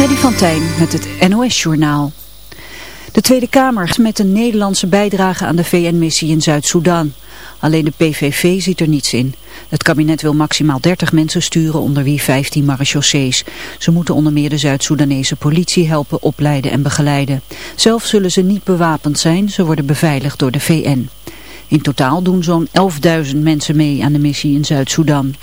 Freddy van Tijn met het NOS-journaal. De Tweede Kamer met een Nederlandse bijdrage aan de VN-missie in Zuid-Soedan. Alleen de PVV ziet er niets in. Het kabinet wil maximaal 30 mensen sturen, onder wie 15 marechaussees. Ze moeten onder meer de Zuid-Soedanese politie helpen opleiden en begeleiden. Zelf zullen ze niet bewapend zijn, ze worden beveiligd door de VN. In totaal doen zo'n 11.000 mensen mee aan de missie in Zuid-Soedan.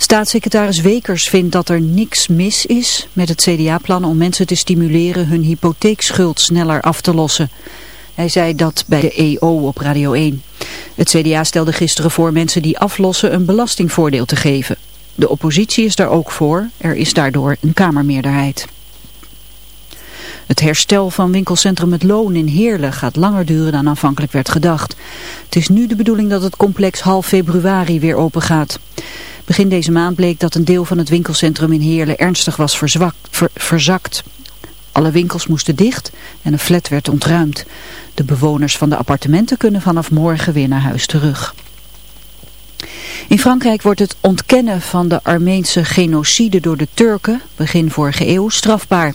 Staatssecretaris Wekers vindt dat er niks mis is met het CDA-plan om mensen te stimuleren hun hypotheekschuld sneller af te lossen. Hij zei dat bij de EO op Radio 1. Het CDA stelde gisteren voor mensen die aflossen een belastingvoordeel te geven. De oppositie is daar ook voor, er is daardoor een kamermeerderheid. Het herstel van winkelcentrum Het Loon in Heerlen gaat langer duren dan aanvankelijk werd gedacht. Het is nu de bedoeling dat het complex half februari weer open gaat. Begin deze maand bleek dat een deel van het winkelcentrum in Heerlen ernstig was verzakt. Alle winkels moesten dicht en een flat werd ontruimd. De bewoners van de appartementen kunnen vanaf morgen weer naar huis terug. In Frankrijk wordt het ontkennen van de Armeense genocide door de Turken begin vorige eeuw strafbaar.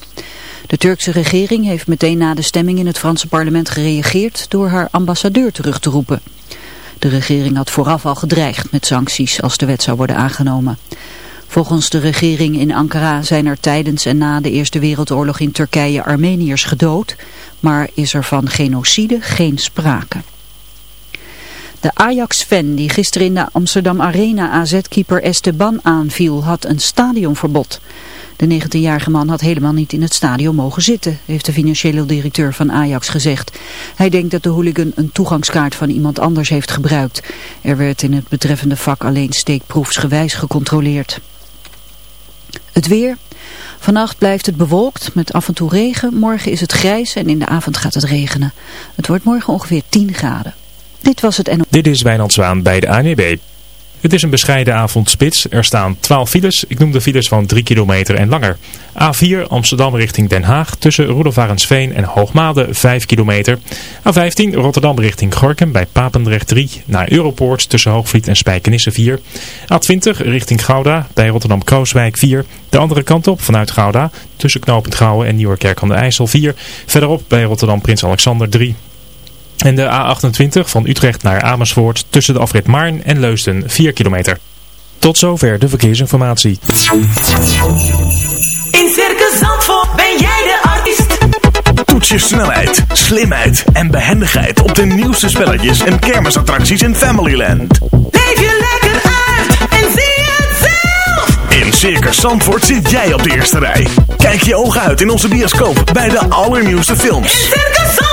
De Turkse regering heeft meteen na de stemming in het Franse parlement gereageerd door haar ambassadeur terug te roepen. De regering had vooraf al gedreigd met sancties als de wet zou worden aangenomen. Volgens de regering in Ankara zijn er tijdens en na de Eerste Wereldoorlog in Turkije Armeniërs gedood, maar is er van genocide geen sprake. De Ajax-fan die gisteren in de Amsterdam Arena AZ-keeper Esteban aanviel had een stadionverbod. De 19-jarige man had helemaal niet in het stadion mogen zitten, heeft de financiële directeur van Ajax gezegd. Hij denkt dat de hooligan een toegangskaart van iemand anders heeft gebruikt. Er werd in het betreffende vak alleen steekproefsgewijs gecontroleerd. Het weer. Vannacht blijft het bewolkt met af en toe regen. Morgen is het grijs en in de avond gaat het regenen. Het wordt morgen ongeveer 10 graden. Dit was het en... Dit is Wijnand Zwaan bij de ANWB. Het is een bescheiden avondspits. Er staan 12 files. Ik noem de files van 3 kilometer en langer. A4 Amsterdam richting Den Haag tussen Roelofarensveen en Hoogmade 5 kilometer. A15 Rotterdam richting Gorkum bij Papendrecht 3 naar Europoort tussen Hoogvliet en Spijkenisse 4. A20 richting Gouda bij Rotterdam-Krooswijk 4. De andere kant op vanuit Gouda tussen Knopend Gouwen en Nieuwerkerk aan de IJssel 4. Verderop bij Rotterdam Prins Alexander 3. En de A28 van Utrecht naar Amersfoort tussen de afrit Maarn en Leusden 4 kilometer. Tot zover de verkeersinformatie. In Circus Zandvoort ben jij de artiest. Toets je snelheid, slimheid en behendigheid op de nieuwste spelletjes en kermisattracties in Familyland. Leef je lekker uit en zie het zelf. In Circus Zandvoort zit jij op de eerste rij. Kijk je ogen uit in onze bioscoop bij de allernieuwste films. In Circus Zandvoort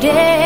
Day.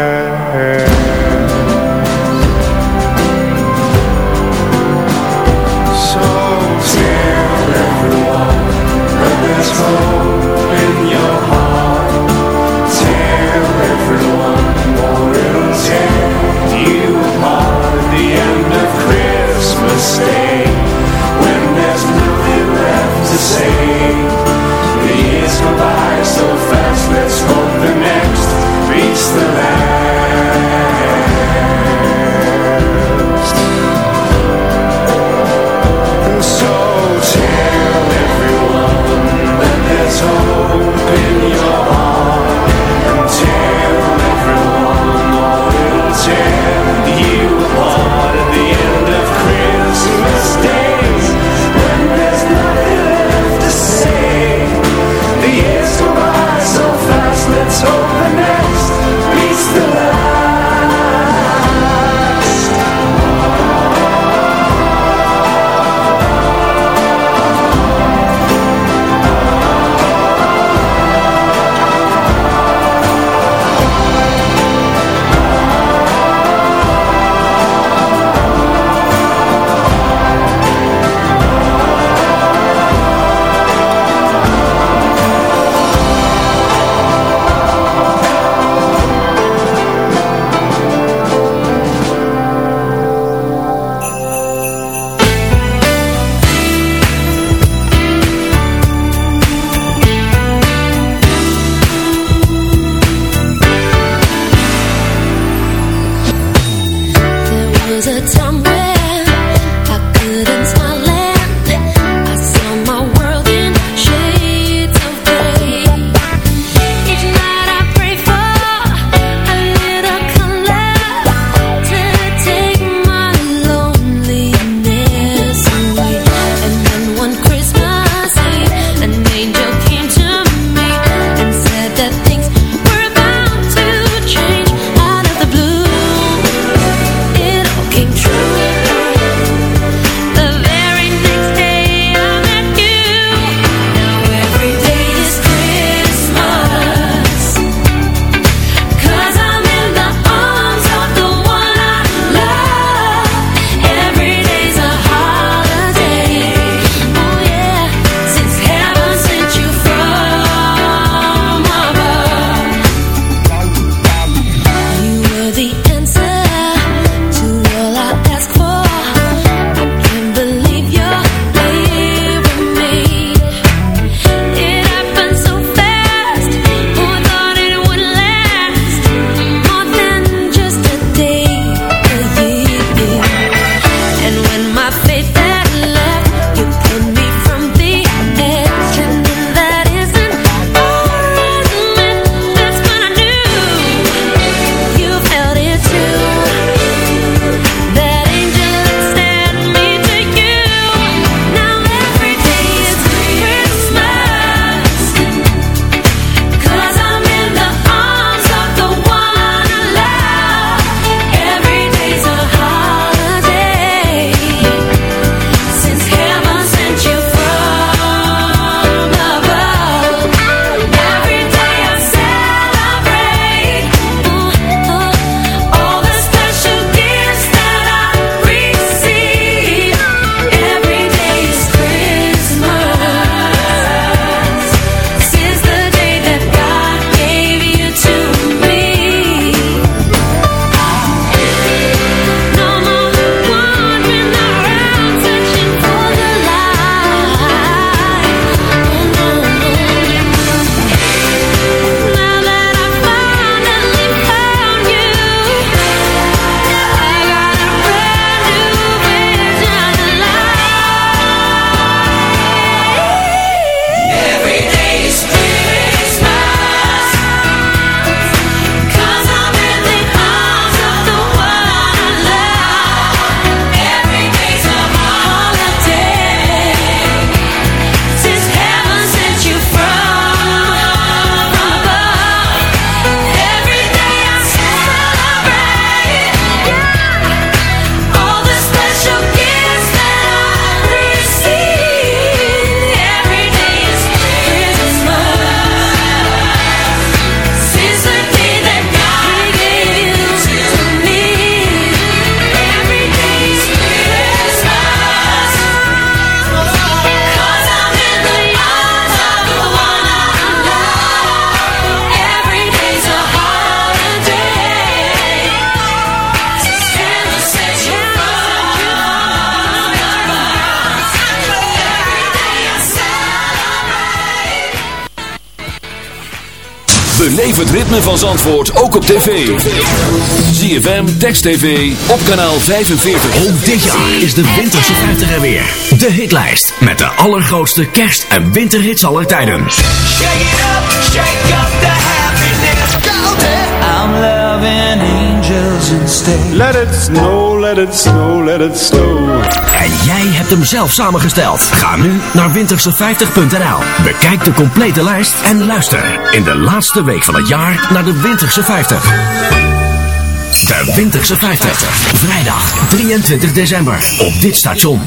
my faith. Ritme van Zandvoort ook op tv. ZFM, Text TV, op kanaal 45. Ook dit jaar is de Winterse 50 er weer. De hitlijst met de allergrootste kerst- en winterhits aller tijden. Shake it up, shake up loving angels instead. Let it snow, let it snow, let it snow. En jij hebt hem zelf samengesteld. Ga nu naar winterse50.nl. Bekijk de complete lijst en luister in de laatste week van het jaar naar de Winterse 50. De Winterse 50. Vrijdag 23 december op dit station.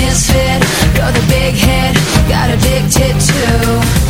misfit, you're the big hit, got addicted to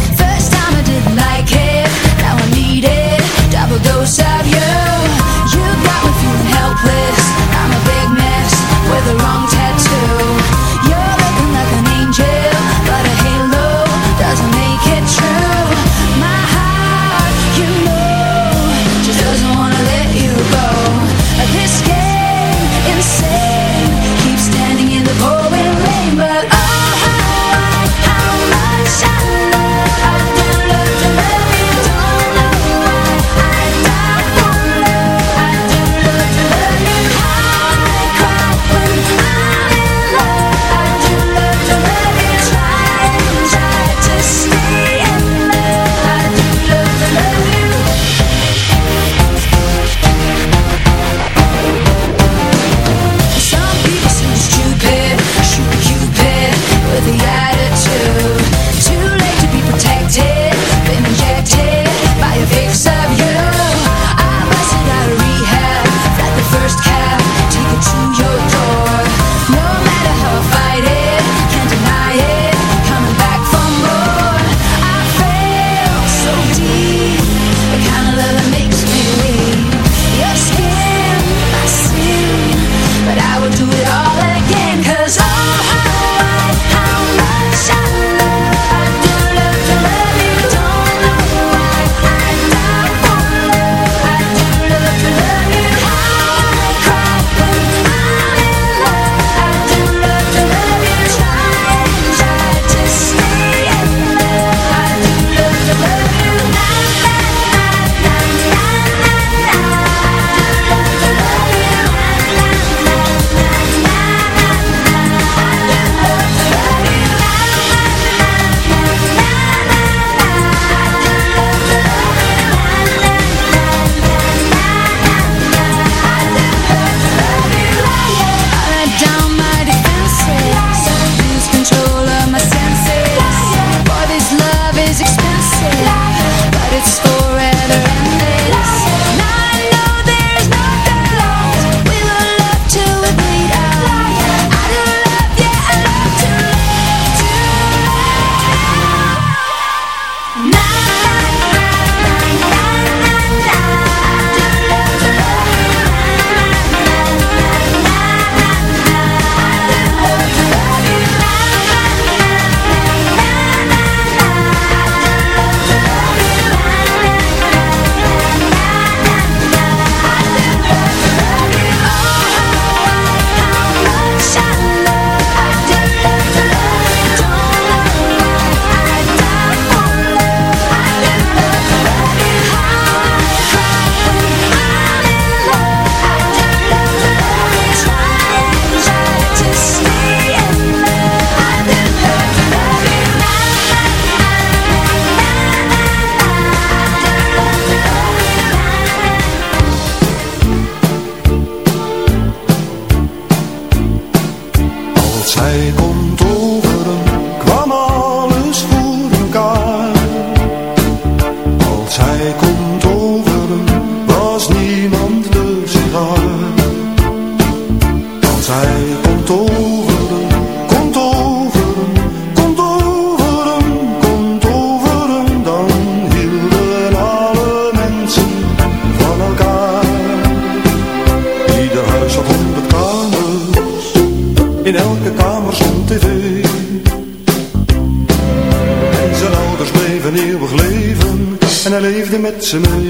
to me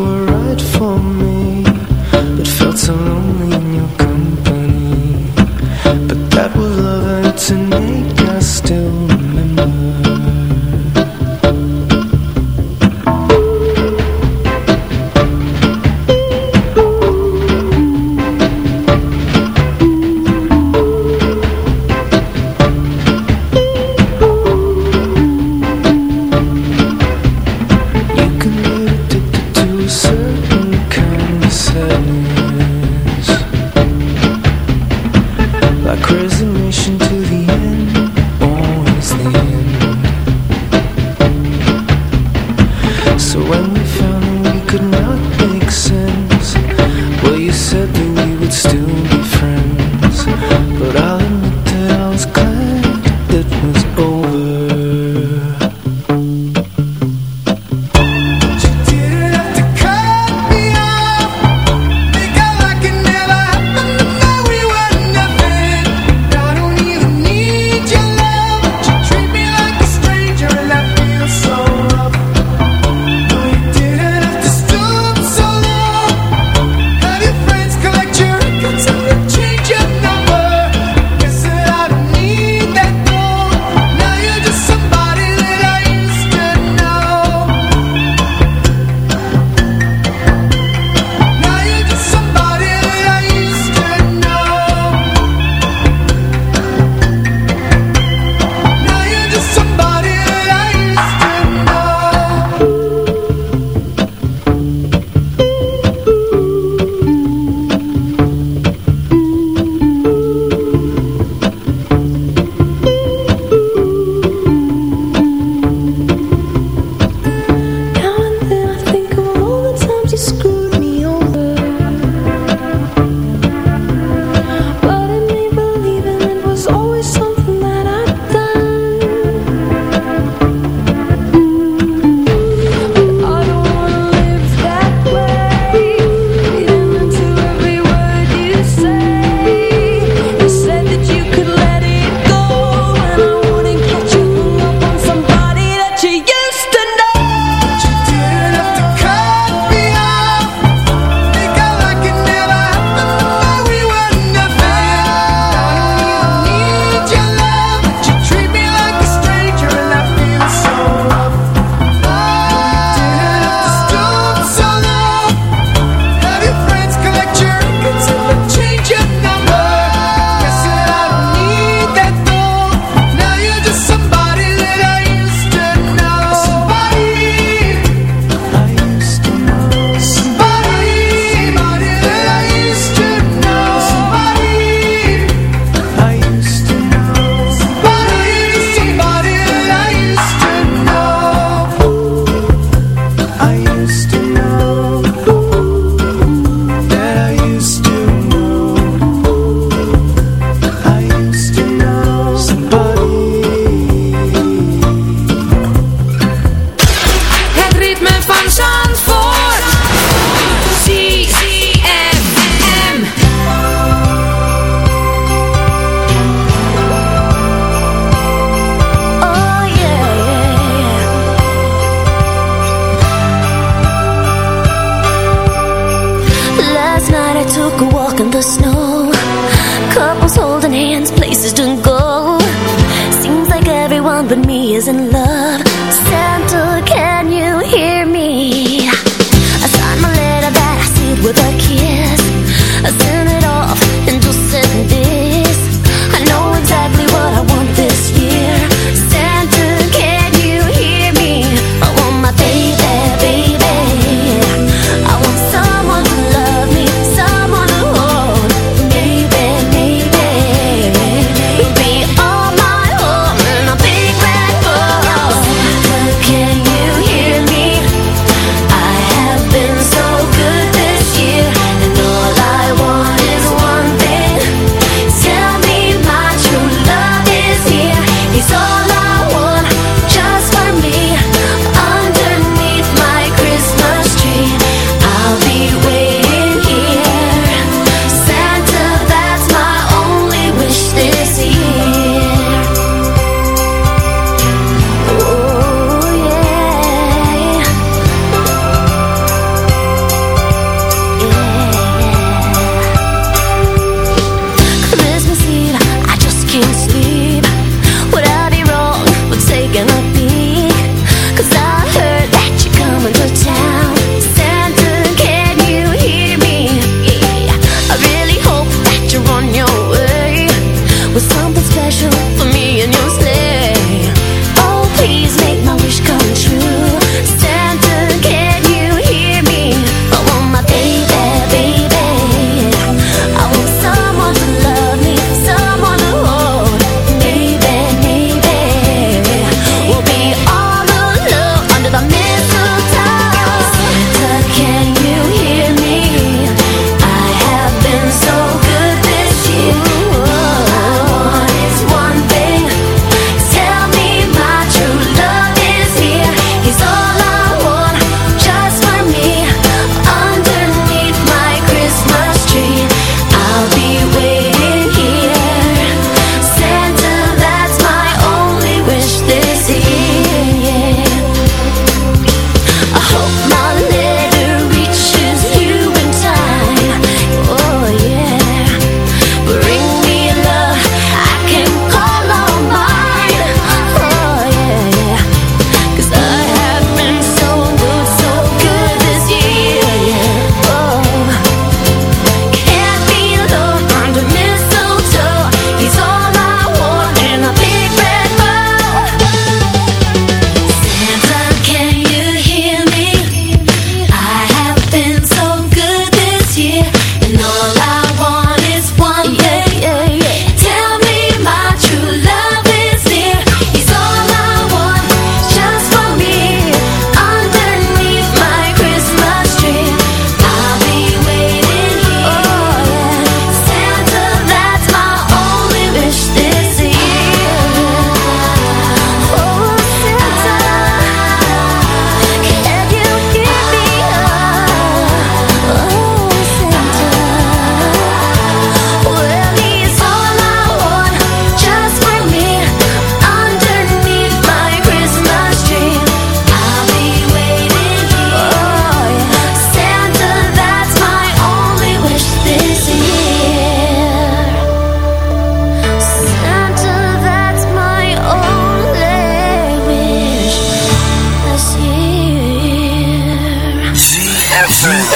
were right for me But felt so lonely in your company But that was love and to me? took a walk in the snow. Couples holding hands, places to go. Seems like everyone but me is in love.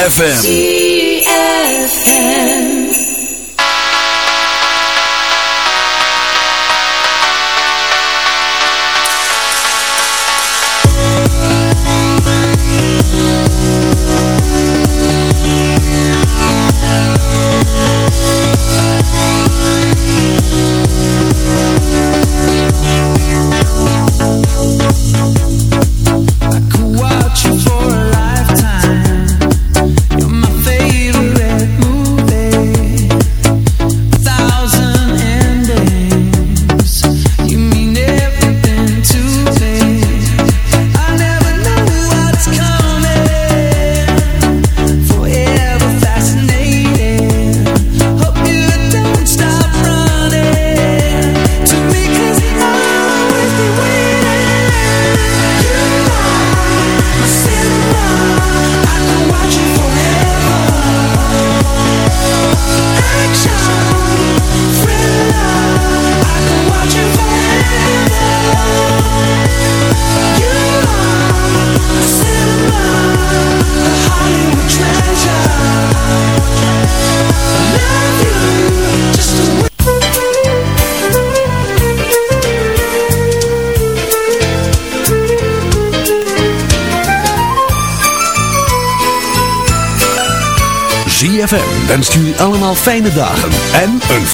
ZFM. Fijne dagen en een